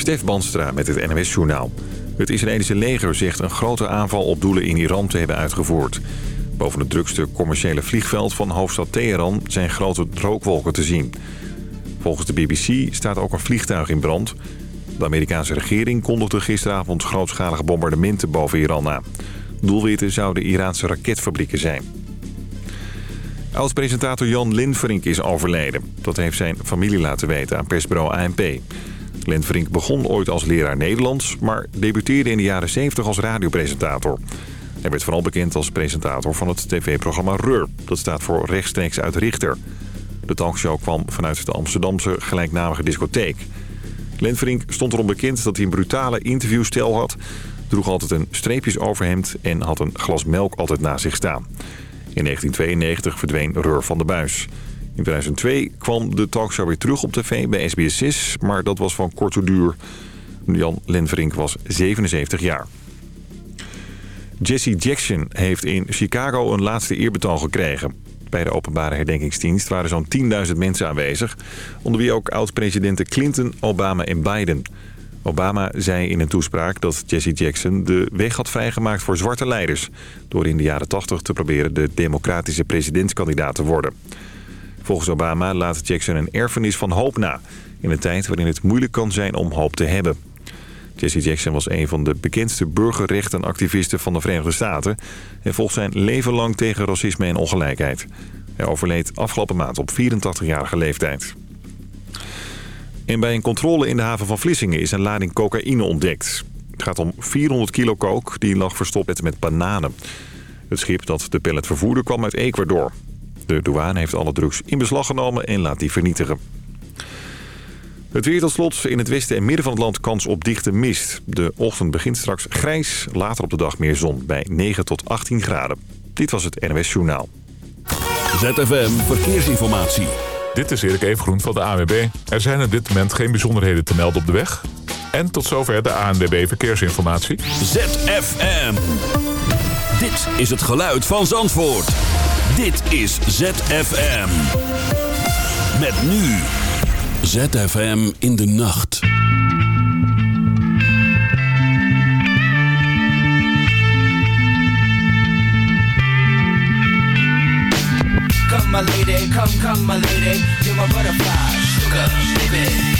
Stef Banstra met het NWS-journaal. Het Israëlische leger zegt een grote aanval op doelen in Iran te hebben uitgevoerd. Boven het drukste commerciële vliegveld van hoofdstad Teheran zijn grote rookwolken te zien. Volgens de BBC staat ook een vliegtuig in brand. De Amerikaanse regering kondigde gisteravond grootschalige bombardementen boven Iran aan. Doelwitten zouden Iraanse raketfabrieken zijn. Oud-presentator Jan Lindverink is overleden. Dat heeft zijn familie laten weten aan persbureau ANP. Lindverink begon ooit als leraar Nederlands... maar debuteerde in de jaren 70 als radiopresentator. Hij werd vooral bekend als presentator van het tv-programma Reur. Dat staat voor rechtstreeks uit Richter. De talkshow kwam vanuit de Amsterdamse gelijknamige discotheek. Lindverink stond erom bekend dat hij een brutale interviewstijl had... droeg altijd een streepjesoverhemd en had een glas melk altijd naast zich staan. In 1992 verdween Reur van de Buis. In 2002 kwam de talkshow weer terug op tv bij SBS6, maar dat was van korte duur. Jan Lenverink was 77 jaar. Jesse Jackson heeft in Chicago een laatste eerbetoon gekregen. Bij de openbare herdenkingsdienst waren zo'n 10.000 mensen aanwezig... onder wie ook oud-presidenten Clinton, Obama en Biden. Obama zei in een toespraak dat Jesse Jackson de weg had vrijgemaakt voor zwarte leiders... door in de jaren 80 te proberen de democratische presidentskandidaat te worden. Volgens Obama laat Jackson een erfenis van hoop na... in een tijd waarin het moeilijk kan zijn om hoop te hebben. Jesse Jackson was een van de bekendste burgerrechtenactivisten van de Verenigde Staten... en volgt zijn leven lang tegen racisme en ongelijkheid. Hij overleed afgelopen maand op 84-jarige leeftijd. En bij een controle in de haven van Vlissingen is een lading cocaïne ontdekt. Het gaat om 400 kilo coke die lag verstopt met bananen. Het schip dat de pellet vervoerde kwam uit Ecuador. De douane heeft alle drugs in beslag genomen en laat die vernietigen. Het weer tot slot. In het westen en midden van het land kans op dichte mist. De ochtend begint straks grijs, later op de dag meer zon bij 9 tot 18 graden. Dit was het NWS Journaal. ZFM Verkeersinformatie. Dit is Erik Evengroen van de ANWB. Er zijn op dit moment geen bijzonderheden te melden op de weg. En tot zover de ANWB Verkeersinformatie. ZFM. Dit is het geluid van Zandvoort. Dit is ZFM. Met nu. ZFM in de nacht. Come my lady, come, come my lady, you're my butterfly, sugar, baby.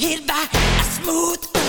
hit by a smooth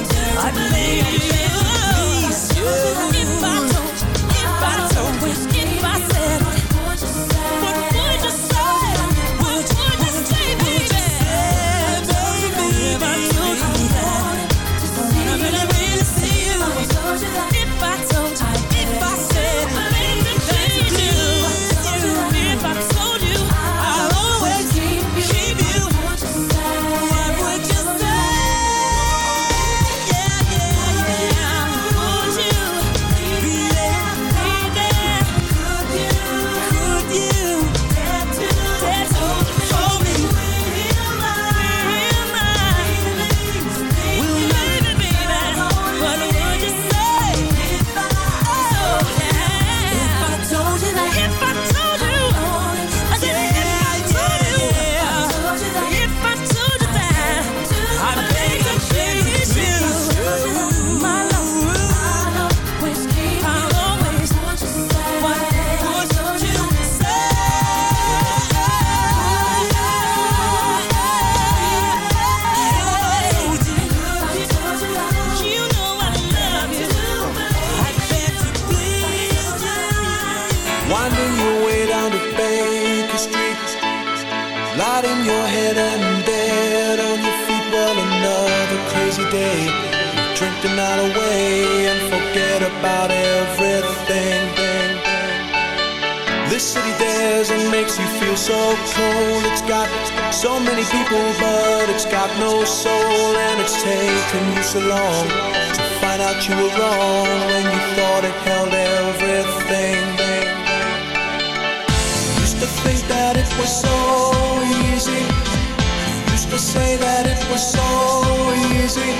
What would you so easy. You used to say that it was so easy.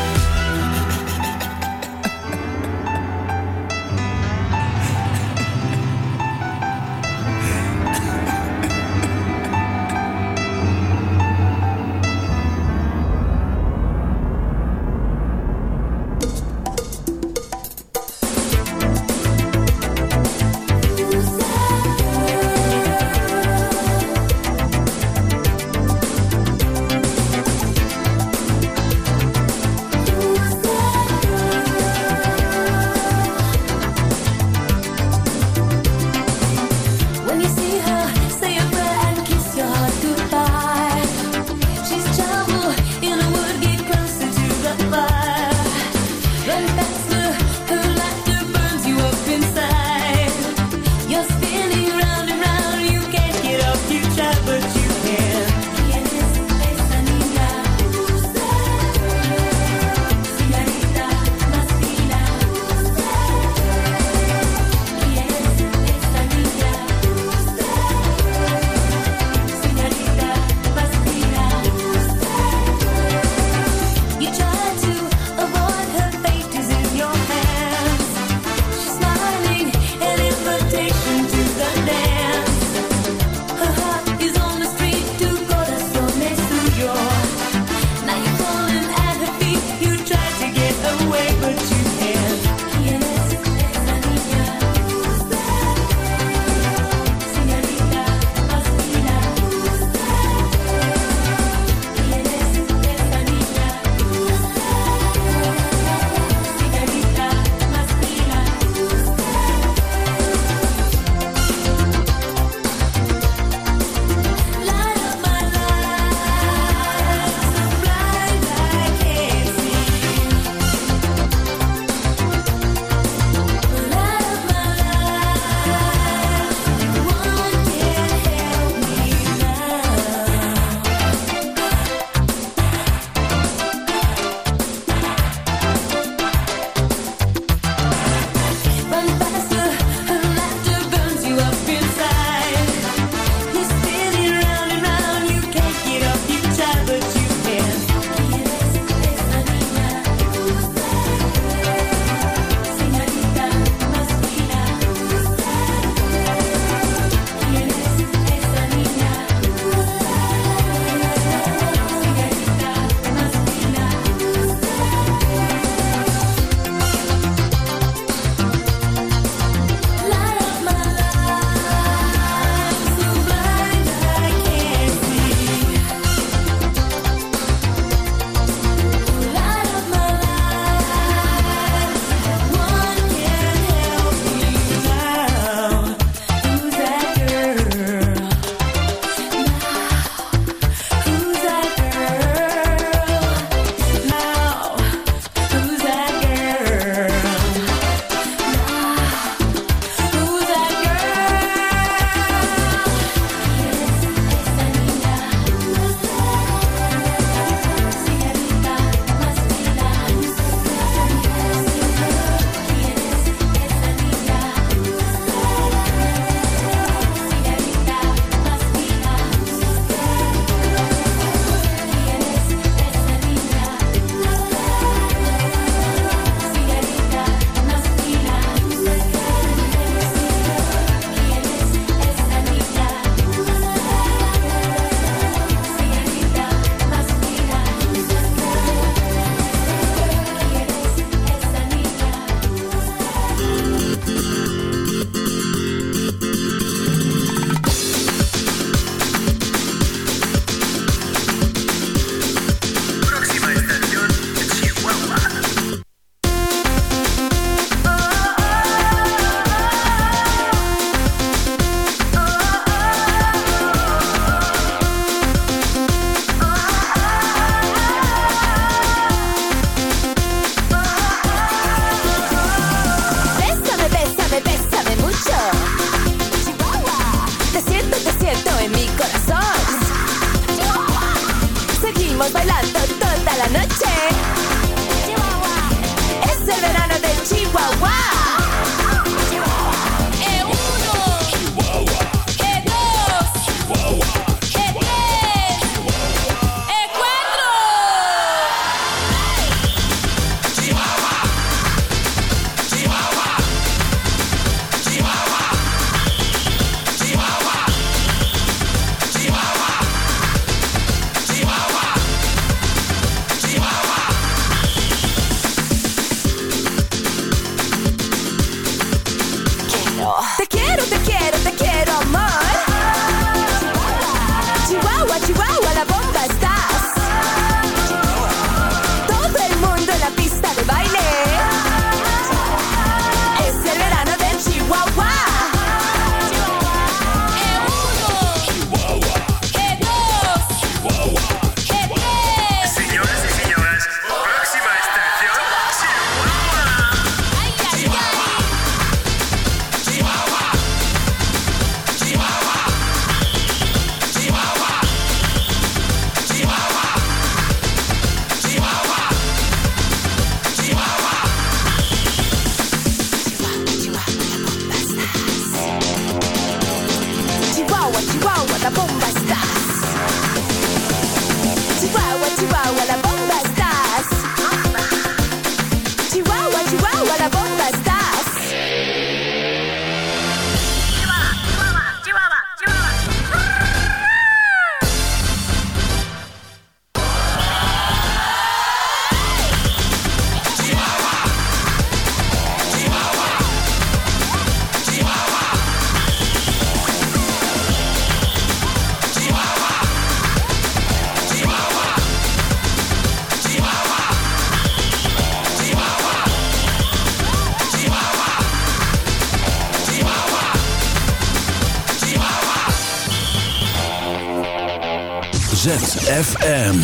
ZFM.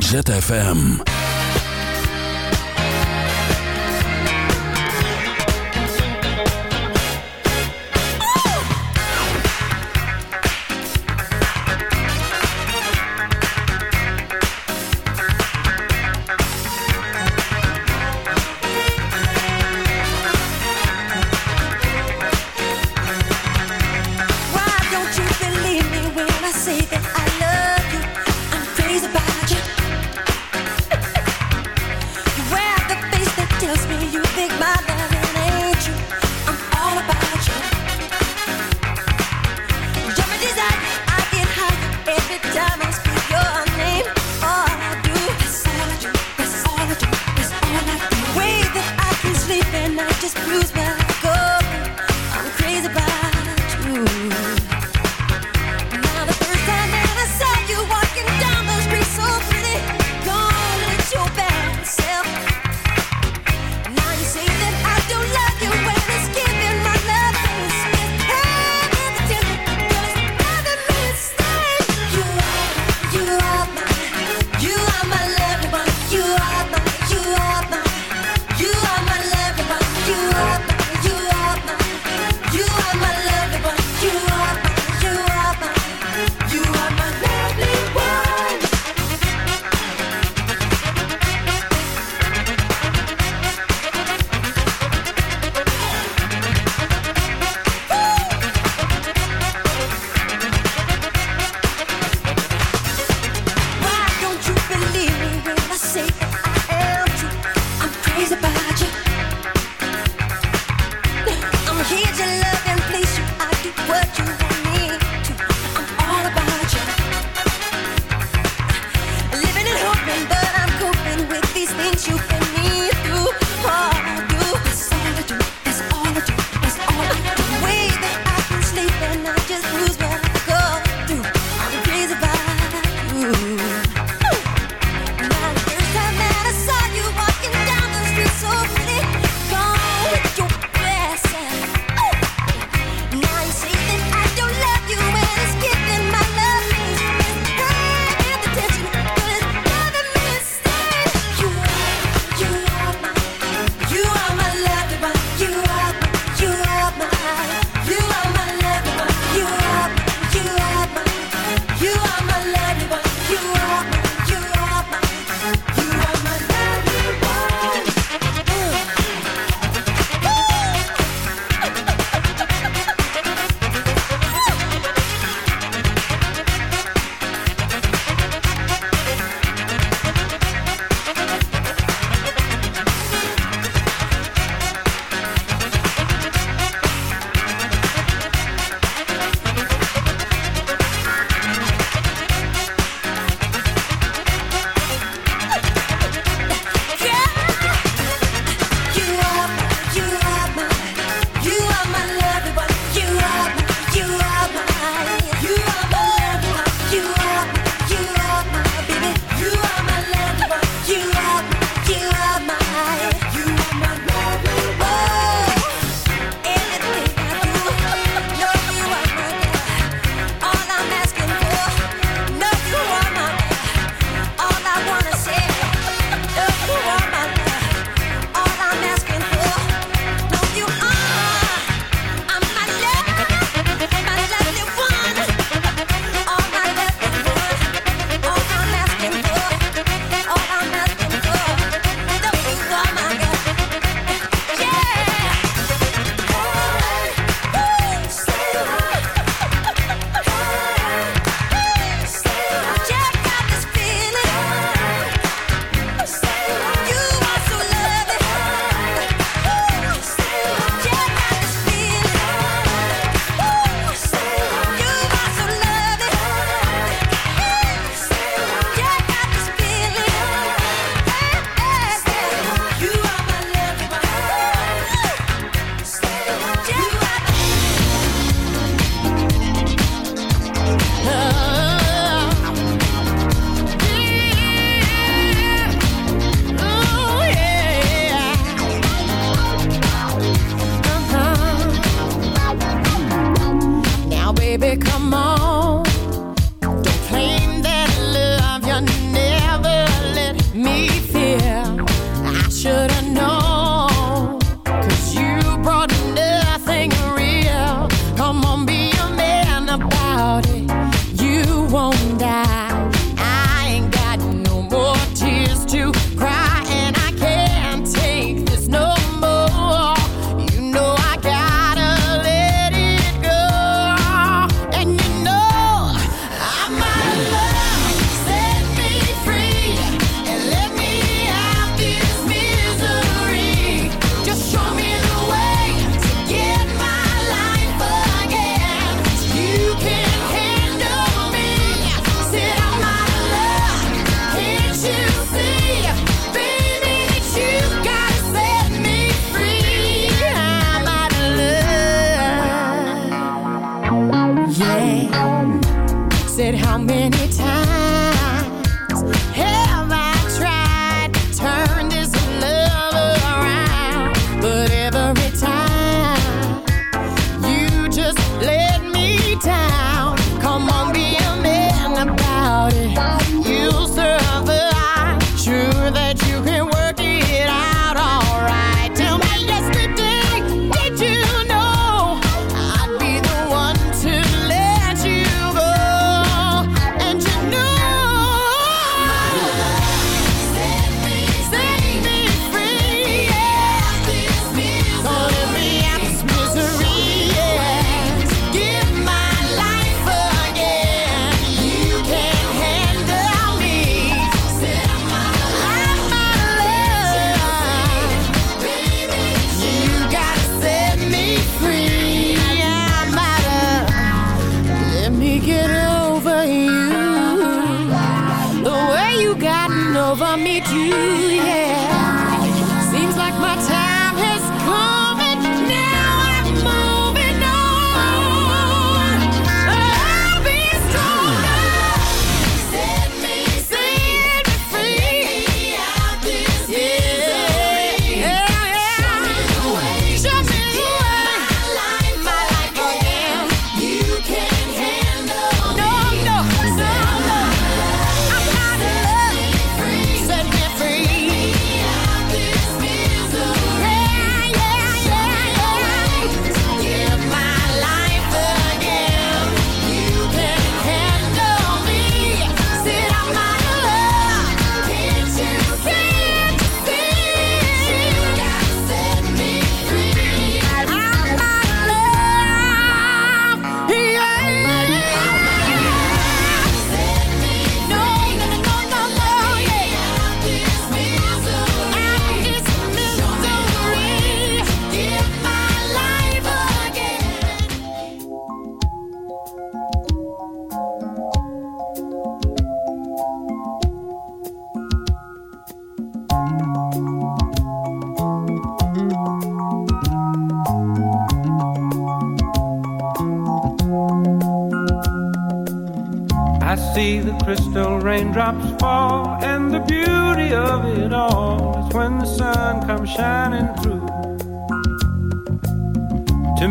ZFM.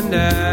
and I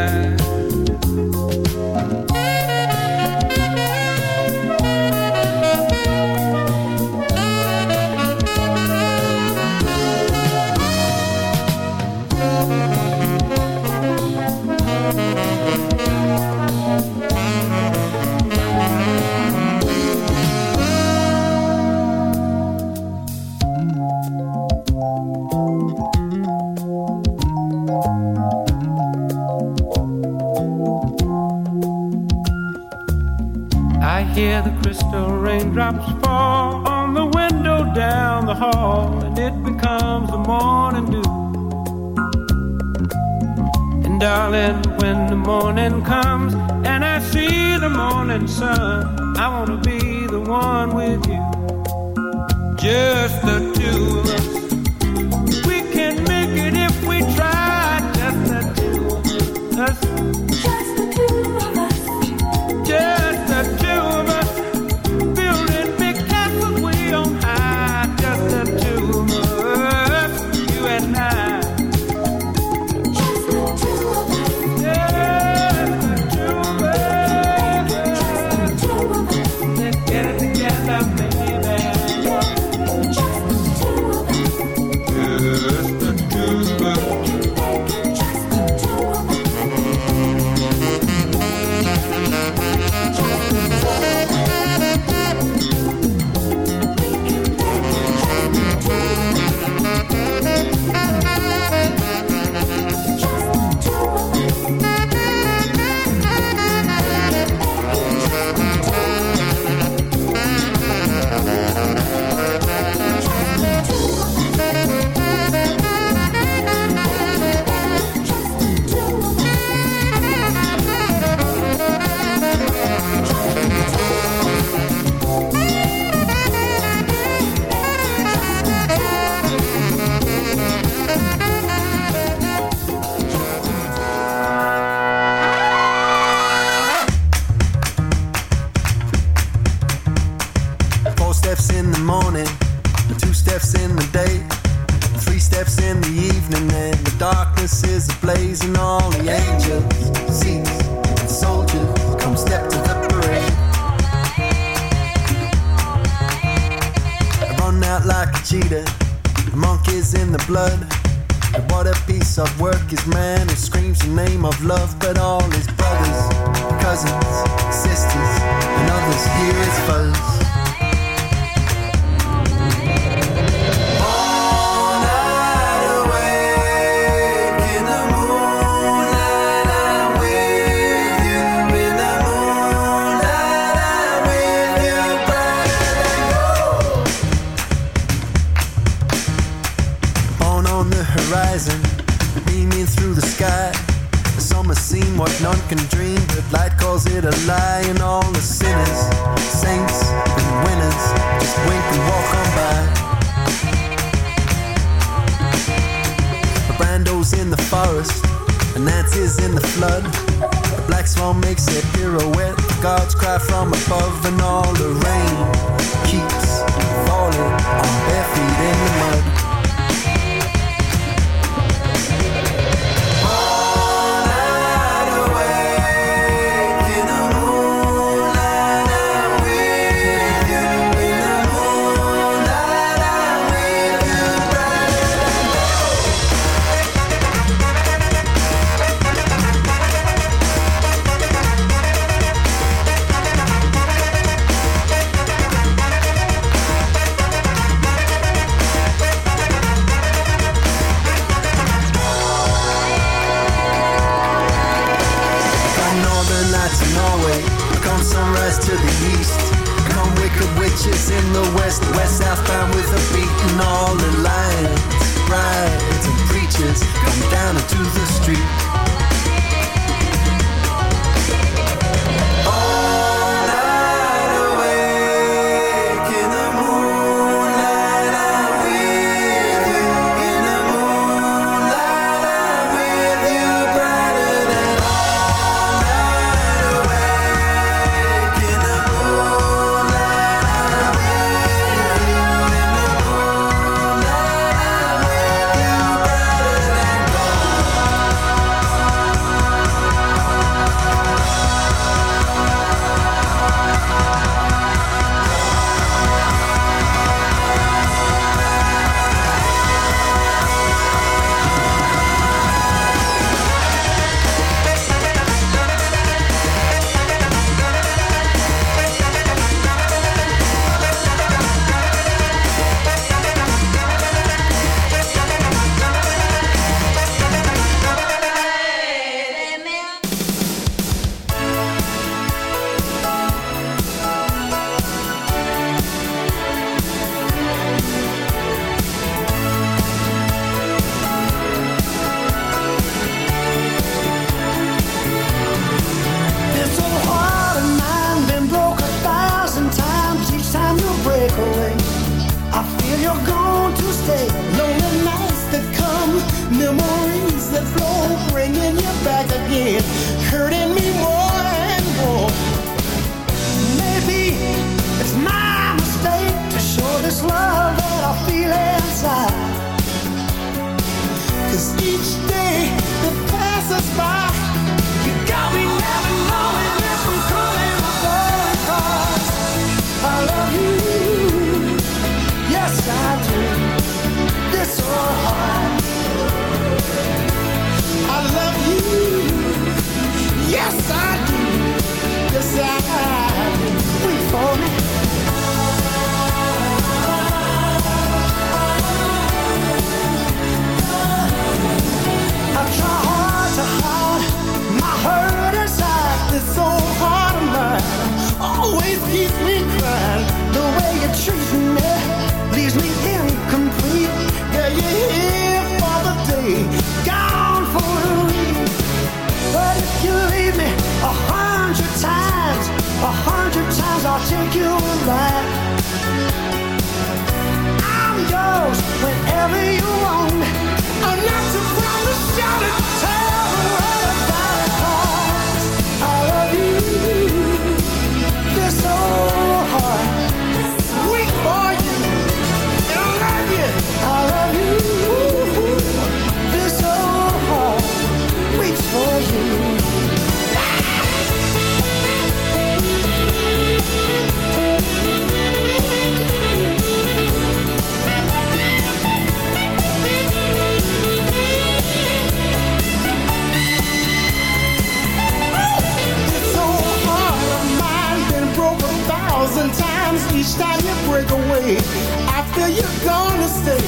You're gone to stay,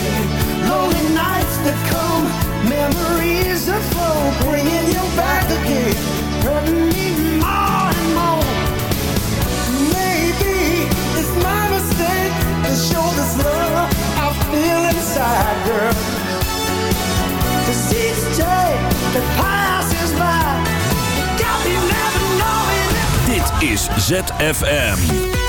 lonely nights that come, memories that flow, bringing you back again, hurting me more and more. Maybe it's my mistake to show this love I feel inside, girl. Cause each day that passes by, got me never knowing Dit is ZFM.